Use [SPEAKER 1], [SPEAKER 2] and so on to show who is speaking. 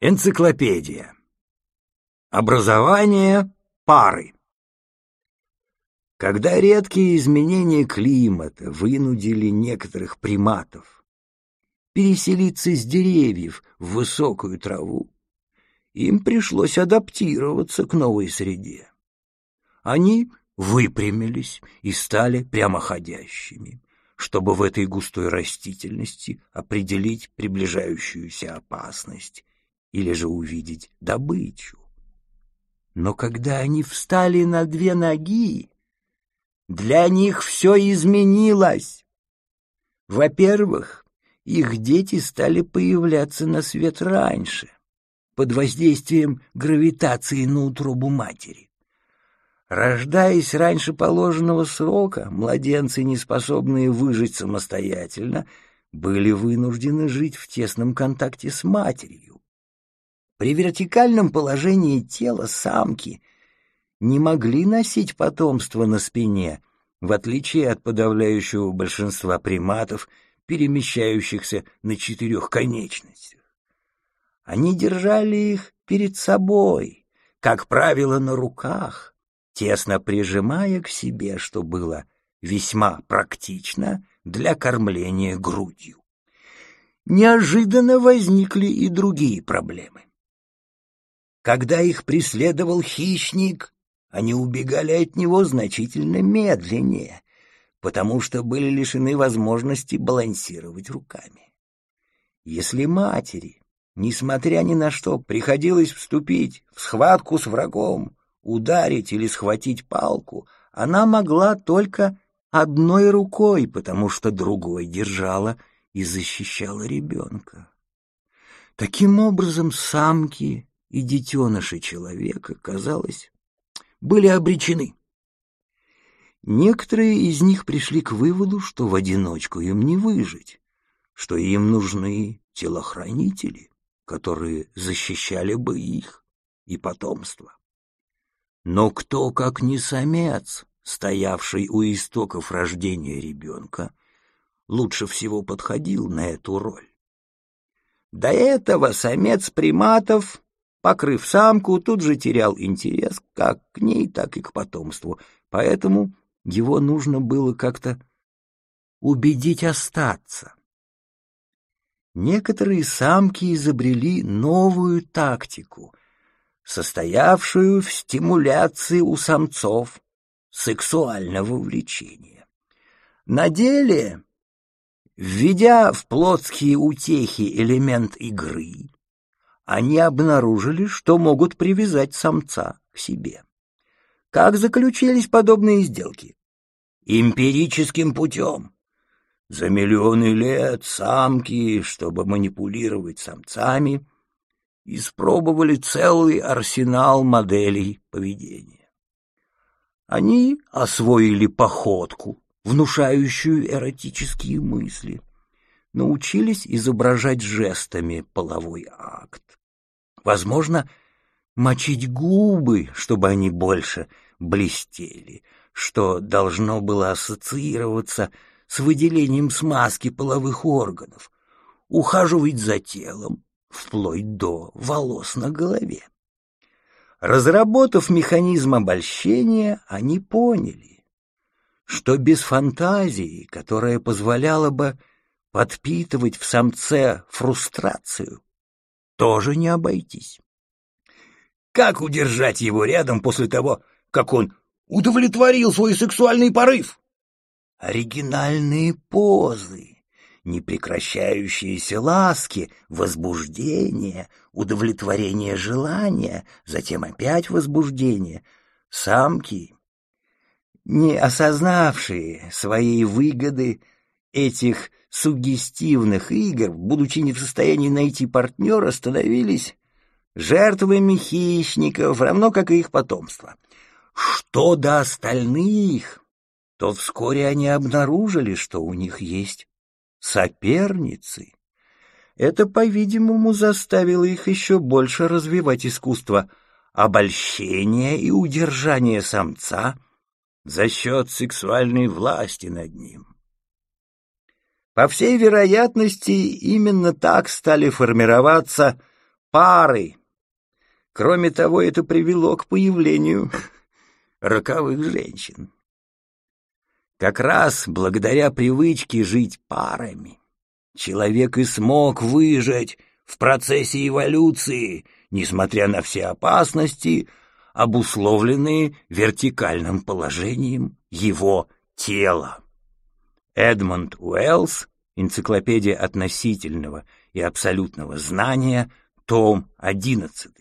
[SPEAKER 1] Энциклопедия. Образование пары. Когда редкие изменения климата вынудили некоторых приматов переселиться с деревьев в высокую траву, им пришлось адаптироваться к новой среде. Они выпрямились и стали прямоходящими, чтобы в этой густой растительности определить приближающуюся опасность или же увидеть добычу. Но когда они встали на две ноги, для них все изменилось. Во-первых, их дети стали появляться на свет раньше, под воздействием гравитации на утробу матери. Рождаясь раньше положенного срока, младенцы, не способные выжить самостоятельно, были вынуждены жить в тесном контакте с матерью. При вертикальном положении тела самки не могли носить потомство на спине, в отличие от подавляющего большинства приматов, перемещающихся на четырех конечностях. Они держали их перед собой, как правило, на руках, тесно прижимая к себе, что было весьма практично для кормления грудью. Неожиданно возникли и другие проблемы. Когда их преследовал хищник, они убегали от него значительно медленнее, потому что были лишены возможности балансировать руками. Если матери, несмотря ни на что, приходилось вступить в схватку с врагом, ударить или схватить палку, она могла только одной рукой, потому что другой держала и защищала ребенка. Таким образом, самки и детеныши человека, казалось, были обречены. Некоторые из них пришли к выводу, что в одиночку им не выжить, что им нужны телохранители, которые защищали бы их и потомство. Но кто, как не самец, стоявший у истоков рождения ребенка, лучше всего подходил на эту роль? До этого самец приматов Покрыв самку, тут же терял интерес как к ней, так и к потомству, поэтому его нужно было как-то убедить остаться. Некоторые самки изобрели новую тактику, состоявшую в стимуляции у самцов сексуального влечения. На деле, введя в плотские утехи элемент игры, они обнаружили, что могут привязать самца к себе. Как заключились подобные сделки? Эмпирическим путем. За миллионы лет самки, чтобы манипулировать самцами, испробовали целый арсенал моделей поведения. Они освоили походку, внушающую эротические мысли, научились изображать жестами половой акт. Возможно, мочить губы, чтобы они больше блестели, что должно было ассоциироваться с выделением смазки половых органов, ухаживать за телом, вплоть до волос на голове. Разработав механизм обольщения, они поняли, что без фантазии, которая позволяла бы подпитывать в самце фрустрацию, тоже не обойтись. Как удержать его рядом после того, как он удовлетворил свой сексуальный порыв? Оригинальные позы, непрекращающиеся ласки, возбуждение, удовлетворение желания, затем опять возбуждение. Самки, не осознавшие своей выгоды этих суггестивных игр, будучи не в состоянии найти партнера, становились жертвами хищников, равно как и их потомство. Что до остальных, то вскоре они обнаружили, что у них есть соперницы. Это, по-видимому, заставило их еще больше развивать искусство обольщения и удержания самца за счет сексуальной власти над ним. По всей вероятности, именно так стали формироваться пары. Кроме того, это привело к появлению роковых женщин. Как раз благодаря привычке жить парами человек и смог выжить в процессе эволюции, несмотря на все опасности, обусловленные вертикальным положением его тела. Эдмонд Уэллс, энциклопедия относительного и абсолютного знания, том 11.